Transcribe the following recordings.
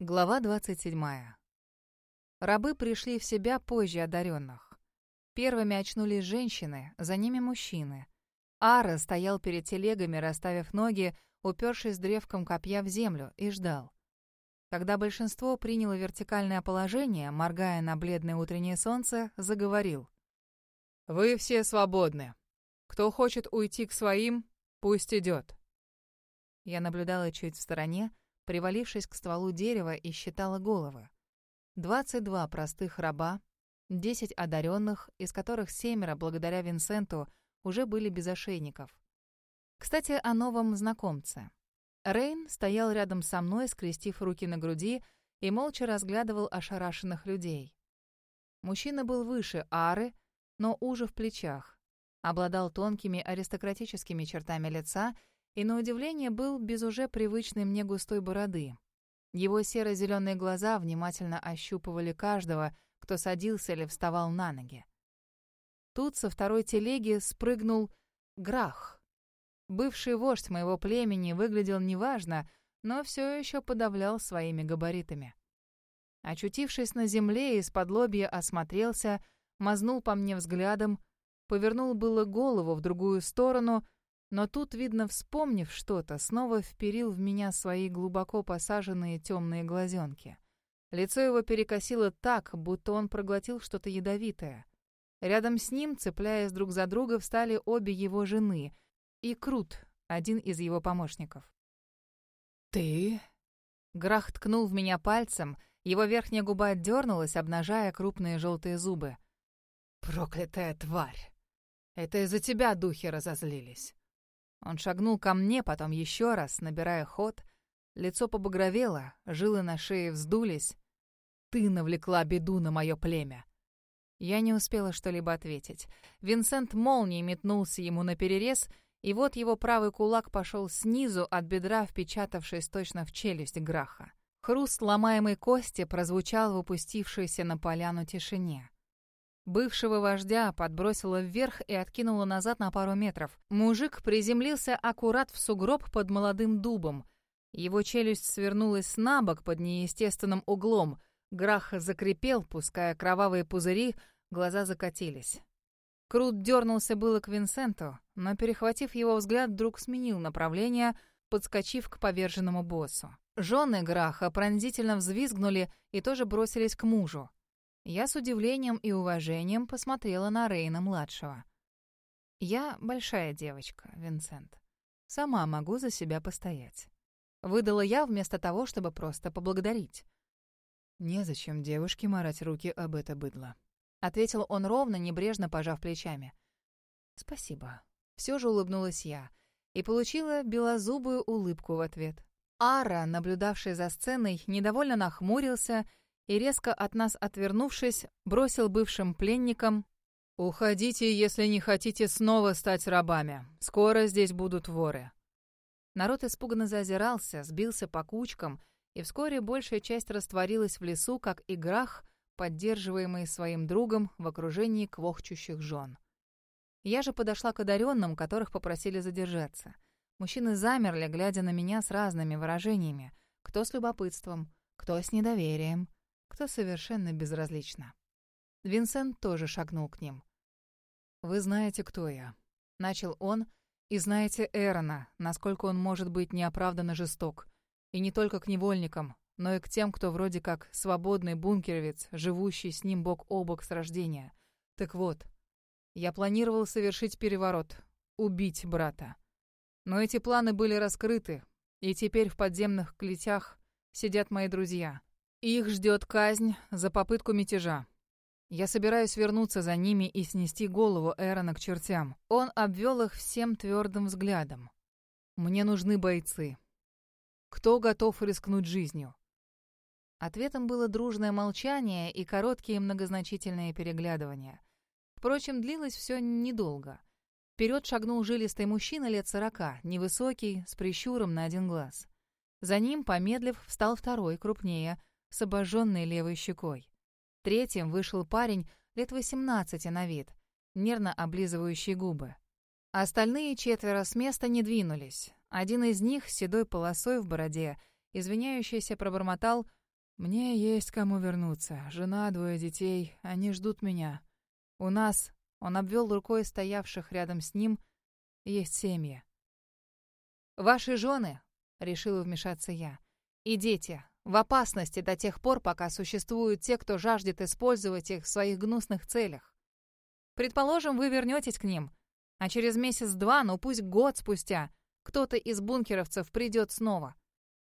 Глава 27. Рабы пришли в себя позже одаренных. Первыми очнулись женщины, за ними мужчины. Ара стоял перед телегами, расставив ноги, упершись древком копья в землю, и ждал. Когда большинство приняло вертикальное положение, моргая на бледное утреннее солнце, заговорил. «Вы все свободны. Кто хочет уйти к своим, пусть идет». Я наблюдала чуть в стороне, привалившись к стволу дерева и считала головы. 22 простых раба, 10 одаренных, из которых семеро, благодаря Винсенту, уже были без ошейников. Кстати, о новом знакомце. Рейн стоял рядом со мной, скрестив руки на груди, и молча разглядывал ошарашенных людей. Мужчина был выше Ары, но уже в плечах. Обладал тонкими аристократическими чертами лица и, на удивление, был без уже привычной мне густой бороды. Его серо-зеленые глаза внимательно ощупывали каждого, кто садился или вставал на ноги. Тут со второй телеги спрыгнул Грах. Бывший вождь моего племени выглядел неважно, но все еще подавлял своими габаритами. Очутившись на земле, из-под лобья осмотрелся, мазнул по мне взглядом, повернул было голову в другую сторону, но тут, видно, вспомнив что-то, снова вперил в меня свои глубоко посаженные темные глазенки. Лицо его перекосило так, будто он проглотил что-то ядовитое. Рядом с ним, цепляясь друг за друга, встали обе его жены и Крут, один из его помощников. «Ты?» Грах ткнул в меня пальцем, его верхняя губа отдернулась, обнажая крупные желтые зубы. «Проклятая тварь! Это из-за тебя духи разозлились. Он шагнул ко мне, потом еще раз, набирая ход. Лицо побагровело, жилы на шее вздулись. «Ты навлекла беду на мое племя!» Я не успела что-либо ответить. Винсент молнией метнулся ему на перерез, и вот его правый кулак пошел снизу от бедра, впечатавшись точно в челюсть Граха. Хруст ломаемой кости прозвучал в упустившейся на поляну тишине. Бывшего вождя подбросило вверх и откинуло назад на пару метров. Мужик приземлился аккурат в сугроб под молодым дубом. Его челюсть свернулась на бок под неестественным углом. Грах закрепел, пуская кровавые пузыри, глаза закатились. Крут дернулся было к Винсенту, но, перехватив его взгляд, вдруг сменил направление, подскочив к поверженному боссу. Жены Граха пронзительно взвизгнули и тоже бросились к мужу. Я с удивлением и уважением посмотрела на Рейна-младшего. «Я большая девочка, Винсент. Сама могу за себя постоять». Выдала я вместо того, чтобы просто поблагодарить. «Незачем девушке марать руки об это быдло», — ответил он ровно, небрежно пожав плечами. «Спасибо». Все же улыбнулась я и получила белозубую улыбку в ответ. Ара, наблюдавший за сценой, недовольно нахмурился — и, резко от нас отвернувшись, бросил бывшим пленникам «Уходите, если не хотите снова стать рабами. Скоро здесь будут воры». Народ испуганно зазирался, сбился по кучкам, и вскоре большая часть растворилась в лесу, как играх, поддерживаемый своим другом в окружении квохчущих жен. Я же подошла к одаренным, которых попросили задержаться. Мужчины замерли, глядя на меня с разными выражениями. Кто с любопытством, кто с недоверием, кто совершенно безразлично. Винсент тоже шагнул к ним. «Вы знаете, кто я», — начал он, — «и знаете Эрона, насколько он может быть неоправданно жесток. И не только к невольникам, но и к тем, кто вроде как свободный бункеровец, живущий с ним бок о бок с рождения. Так вот, я планировал совершить переворот, убить брата. Но эти планы были раскрыты, и теперь в подземных клетях сидят мои друзья. Их ждет казнь за попытку мятежа. Я собираюсь вернуться за ними и снести голову Эрона к чертям. Он обвел их всем твердым взглядом. Мне нужны бойцы. Кто готов рискнуть жизнью? Ответом было дружное молчание и короткие многозначительные переглядывания. Впрочем, длилось все недолго. Вперед шагнул жилистый мужчина лет сорока, невысокий, с прищуром на один глаз. За ним, помедлив, встал второй, крупнее — с обожженной левой щекой. Третьим вышел парень лет 18 на вид, нервно облизывающий губы. Остальные четверо с места не двинулись. Один из них с седой полосой в бороде, извиняющийся, пробормотал Мне есть кому вернуться. Жена, двое детей, они ждут меня. У нас, он обвел рукой стоявших рядом с ним, есть семьи. Ваши жены, решила вмешаться я, и дети в опасности до тех пор, пока существуют те, кто жаждет использовать их в своих гнусных целях. Предположим, вы вернетесь к ним, а через месяц-два, ну пусть год спустя, кто-то из бункеровцев придет снова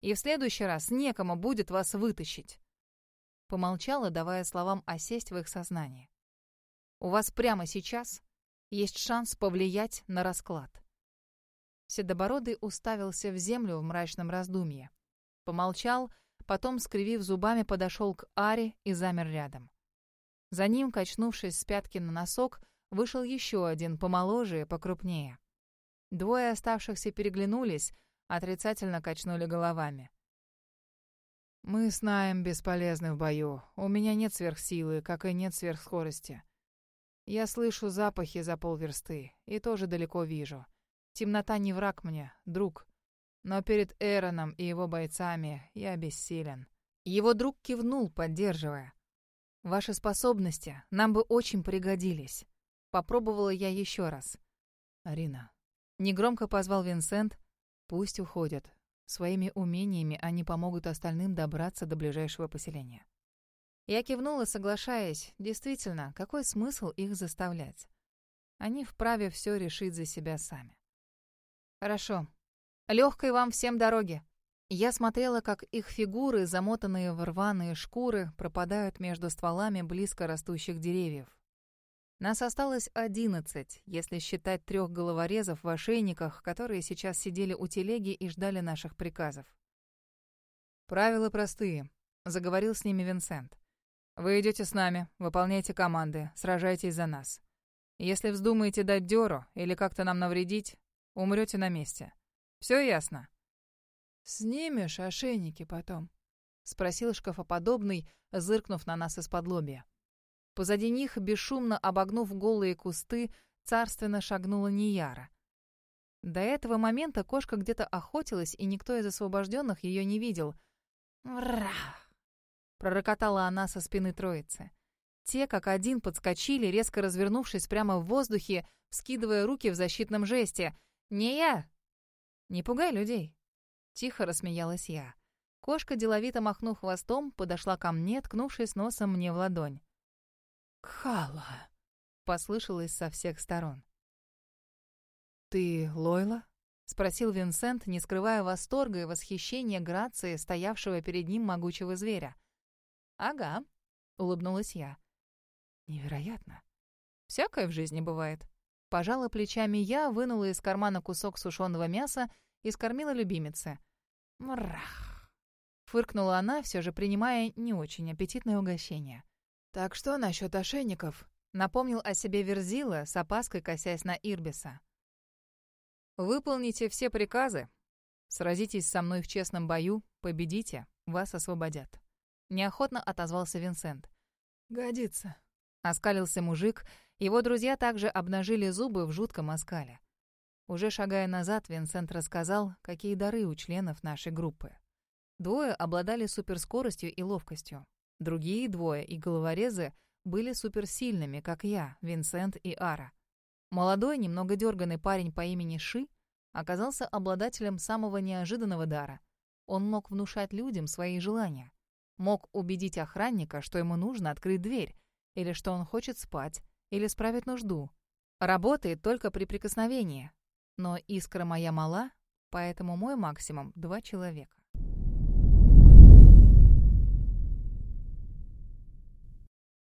и в следующий раз некому будет вас вытащить». Помолчала, давая словам осесть в их сознании. «У вас прямо сейчас есть шанс повлиять на расклад». Седобородый уставился в землю в мрачном раздумье. Помолчал, потом, скривив зубами, подошел к Аре и замер рядом. За ним, качнувшись с пятки на носок, вышел еще один, помоложе и покрупнее. Двое оставшихся переглянулись, отрицательно качнули головами. «Мы с Наем бесполезны в бою. У меня нет сверхсилы, как и нет сверхскорости. Я слышу запахи за полверсты и тоже далеко вижу. Темнота не враг мне, друг. Но перед Эроном и его бойцами я бессилен». Его друг кивнул, поддерживая. «Ваши способности нам бы очень пригодились». Попробовала я еще раз. «Арина». Негромко позвал Винсент, Пусть уходят. Своими умениями они помогут остальным добраться до ближайшего поселения. Я кивнула, соглашаясь. Действительно, какой смысл их заставлять? Они вправе все решить за себя сами. Хорошо. Легкой вам всем дороги. Я смотрела, как их фигуры, замотанные в рваные шкуры, пропадают между стволами близко растущих деревьев. Нас осталось одиннадцать, если считать трех головорезов в ошейниках, которые сейчас сидели у телеги и ждали наших приказов. «Правила простые», — заговорил с ними Винсент. «Вы идете с нами, выполняйте команды, сражайтесь за нас. Если вздумаете дать дёру или как-то нам навредить, умрете на месте. Все ясно?» «Снимешь ошейники потом?» — спросил шкафоподобный, зыркнув на нас из-под лобья. Позади них, бесшумно обогнув голые кусты, царственно шагнула Нияра. До этого момента кошка где-то охотилась, и никто из освобожденных ее не видел. «Вра!» — пророкотала она со спины троицы. Те, как один, подскочили, резко развернувшись прямо в воздухе, скидывая руки в защитном жесте. «Не я!» «Не пугай людей!» Тихо рассмеялась я. Кошка, деловито махнув хвостом, подошла ко мне, ткнувшись носом мне в ладонь. «Кхала!» — послышалось со всех сторон. «Ты Лойла?» — спросил Винсент, не скрывая восторга и восхищения грации стоявшего перед ним могучего зверя. «Ага», — улыбнулась я. «Невероятно. Всякое в жизни бывает». Пожала плечами я, вынула из кармана кусок сушеного мяса и скормила любимице. «Мрах!» — фыркнула она, все же принимая не очень аппетитное угощение. «Так что насчет ошейников?» — напомнил о себе Верзила, с опаской косясь на Ирбиса. «Выполните все приказы. Сразитесь со мной в честном бою, победите, вас освободят». Неохотно отозвался Винсент. «Годится», — оскалился мужик. Его друзья также обнажили зубы в жутком оскале. Уже шагая назад, Винсент рассказал, какие дары у членов нашей группы. Двое обладали суперскоростью и ловкостью. Другие двое и головорезы были суперсильными, как я, Винсент и Ара. Молодой, немного дерганный парень по имени Ши оказался обладателем самого неожиданного дара. Он мог внушать людям свои желания. Мог убедить охранника, что ему нужно открыть дверь, или что он хочет спать, или справить нужду. Работает только при прикосновении. Но искра моя мала, поэтому мой максимум — два человека.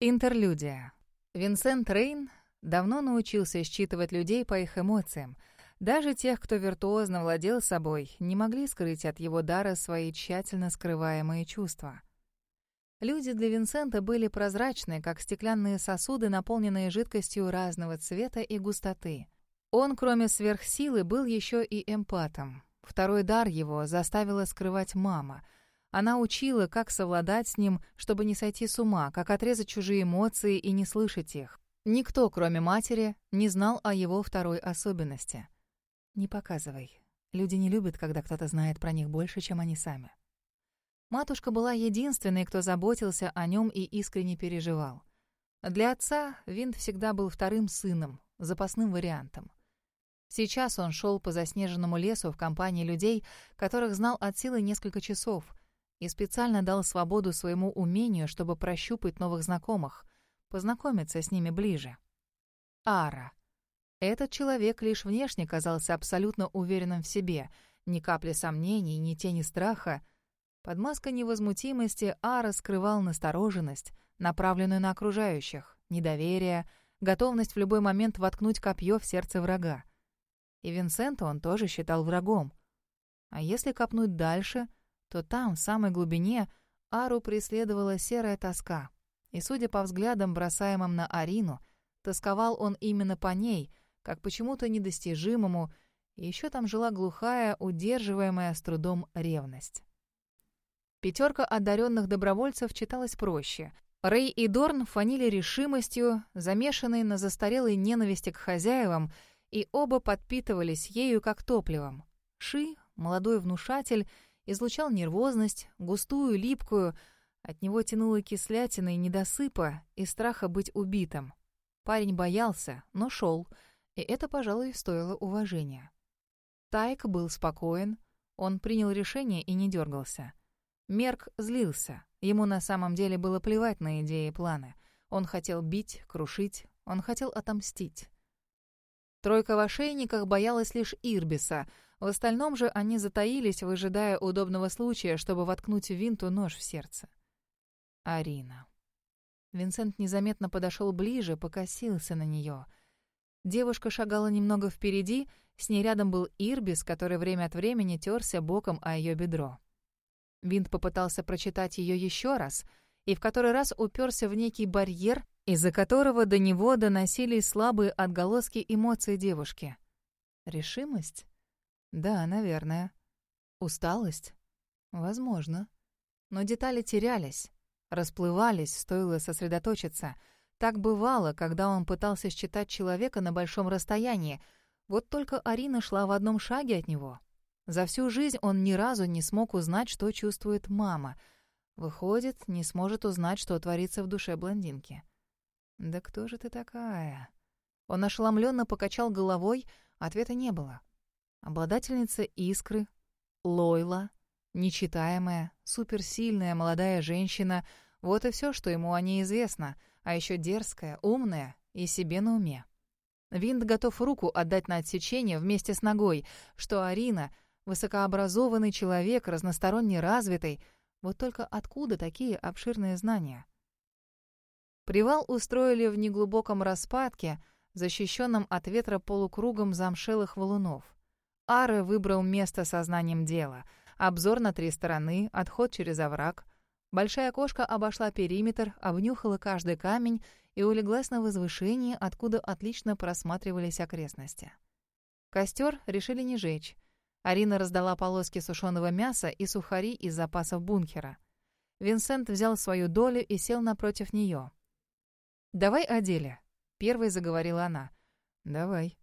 Интерлюдия. Винсент Рейн давно научился считывать людей по их эмоциям. Даже тех, кто виртуозно владел собой, не могли скрыть от его дара свои тщательно скрываемые чувства. Люди для Винсента были прозрачны, как стеклянные сосуды, наполненные жидкостью разного цвета и густоты. Он, кроме сверхсилы, был еще и эмпатом. Второй дар его заставила скрывать мама — она учила, как совладать с ним, чтобы не сойти с ума, как отрезать чужие эмоции и не слышать их. Никто, кроме матери, не знал о его второй особенности. «Не показывай. Люди не любят, когда кто-то знает про них больше, чем они сами». Матушка была единственной, кто заботился о нем и искренне переживал. Для отца Винт всегда был вторым сыном, запасным вариантом. Сейчас он шел по заснеженному лесу в компании людей, которых знал от силы несколько часов, и специально дал свободу своему умению, чтобы прощупать новых знакомых, познакомиться с ними ближе. Ара. Этот человек лишь внешне казался абсолютно уверенным в себе, ни капли сомнений, ни тени страха. Под маской невозмутимости Ара скрывал настороженность, направленную на окружающих, недоверие, готовность в любой момент воткнуть копье в сердце врага. И Винсента он тоже считал врагом. А если копнуть дальше, то там, в самой глубине, Ару преследовала серая тоска. И, судя по взглядам, бросаемым на Арину, тосковал он именно по ней, как почему-то недостижимому, и еще там жила глухая, удерживаемая с трудом ревность. Пятерка одаренных добровольцев читалась проще. Рэй и Дорн фанили решимостью, замешанной на застарелой ненависти к хозяевам, и оба подпитывались ею как топливом. Ши, молодой внушатель, излучал нервозность, густую, липкую, от него тянуло кислятиной недосыпа и страха быть убитым. Парень боялся, но шел, и это, пожалуй, стоило уважения. Тайк был спокоен, он принял решение и не дергался. Мерк злился, ему на самом деле было плевать на идеи и планы. Он хотел бить, крушить, он хотел отомстить. Тройка в ошейниках боялась лишь Ирбиса. В остальном же они затаились, выжидая удобного случая, чтобы воткнуть Винту нож в сердце. Арина. Винсент незаметно подошел ближе, покосился на нее. Девушка шагала немного впереди, с ней рядом был Ирбис, который время от времени терся боком о ее бедро. Винт попытался прочитать ее еще раз и в который раз уперся в некий барьер, из-за которого до него доносились слабые отголоски эмоций девушки. Решимость? Да, наверное. Усталость? Возможно. Но детали терялись, расплывались, стоило сосредоточиться. Так бывало, когда он пытался считать человека на большом расстоянии. Вот только Арина шла в одном шаге от него. За всю жизнь он ни разу не смог узнать, что чувствует мама. Выходит, не сможет узнать, что творится в душе блондинки. «Да кто же ты такая?» Он ошеломленно покачал головой, ответа не было. Обладательница искры, Лойла, нечитаемая, суперсильная молодая женщина — вот и все, что ему о ней известно, а еще дерзкая, умная и себе на уме. Винт готов руку отдать на отсечение вместе с ногой, что Арина — высокообразованный человек, разносторонне развитый, вот только откуда такие обширные знания? Привал устроили в неглубоком распадке, защищенном от ветра полукругом замшелых валунов. Ары выбрал место со знанием дела. Обзор на три стороны, отход через овраг. Большая кошка обошла периметр, обнюхала каждый камень и улеглась на возвышении, откуда отлично просматривались окрестности. Костер решили не жечь. Арина раздала полоски сушеного мяса и сухари из запасов бункера. Винсент взял свою долю и сел напротив нее. «Давай о деле», — первой заговорила она. «Давай».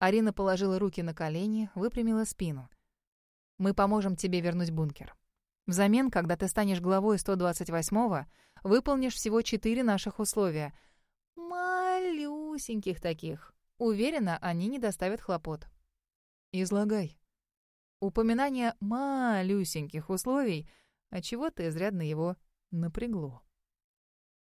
Арина положила руки на колени, выпрямила спину. «Мы поможем тебе вернуть бункер. Взамен, когда ты станешь главой 128-го, выполнишь всего четыре наших условия. Малюсеньких таких. Уверена, они не доставят хлопот». «Излагай». Упоминание малюсеньких условий, отчего-то изрядно его напрягло.